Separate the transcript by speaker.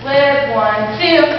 Speaker 1: Flip, one, two.